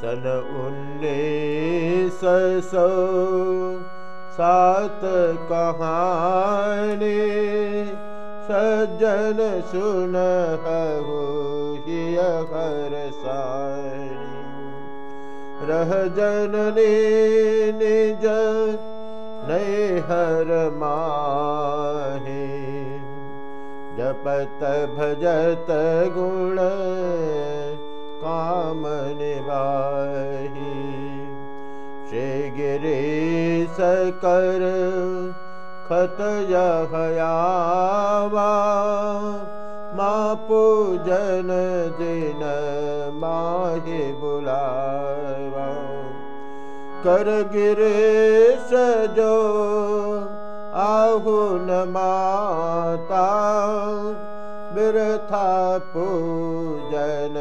सन उन्नीस सौ कहानी सज्जन सुन हर सारी रह जननी निज नैहर माहे। जपत भजत गुण काम निवाही श्री गिरी सकर खत यहयावा मा पूजन दिन माहि बुलावा। कर गिरे सजो आहु न माता बिरथा पूजन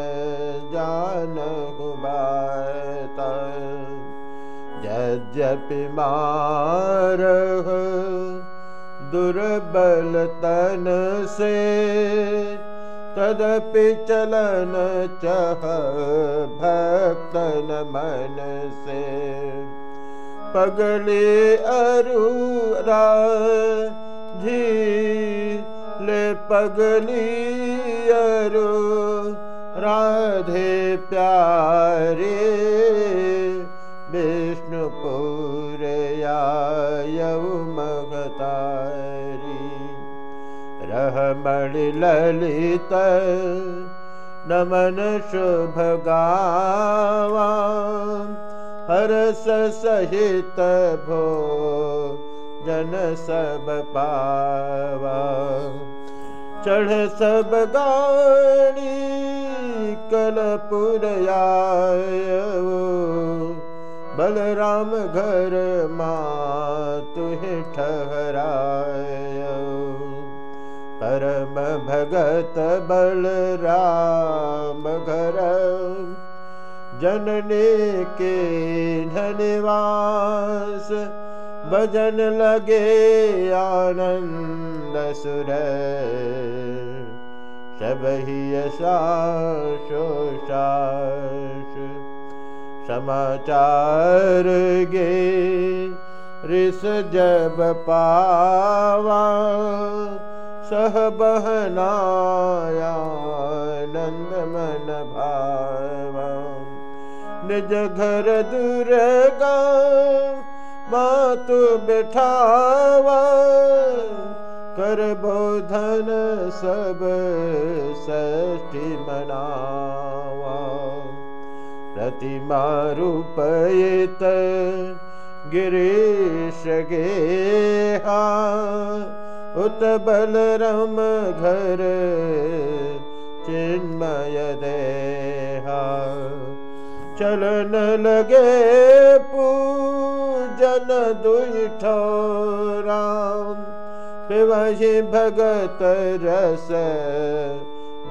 यद्यपि मार दुर्बल तन से तदपि चलन चह भक्तन मन से। पगले अरुरा झी ले पगली अरु राधे प्यारे रहमणि ललित नमन शुभ हरस सहित भो जन सब पावा। चढ़ सब गाड़ी कलपुर बलराम घर माँ तुहे ठहराय भगत बलराम घर। जनने के धनवास भजन लगे आनंद सुर। ही समाचार ऋष पावा सह बहनायानंद मन भावा निज घर दुर्गा मातु बैठावा कर बोधन सब षष्ठी मनावा प्रतिमा रूपयत गिरीश गेहा। उत बलरम घर चिन्मय देहा। चलन लगे पूजन दुठोराम वही भगत रस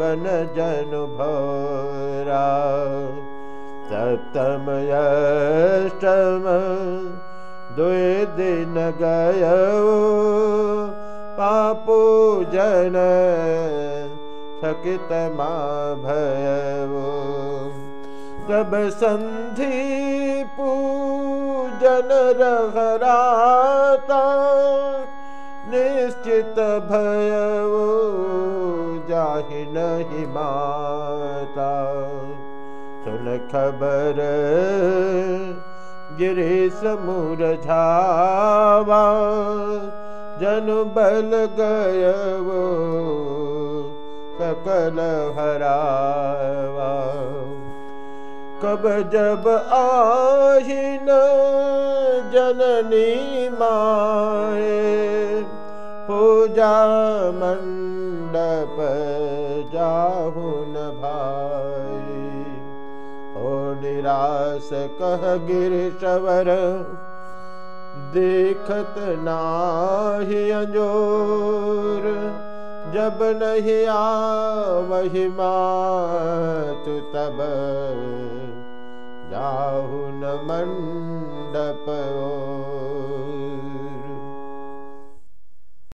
बन जन भोरा। सप्तम अष्टम दुई दिन गय पापू जन थकित माँ भयवो तब संधि पूजन रहराता निश्चित भय जाहि नहीं माता। सुन खबर गिरी समूर झावा जन सकल हरावा। कब जब आहिन जननी माए पूजा निराश कह गिरशवर देखत नाही अंजोर जब नहीं आ वही मात तब जाहु न मण्डप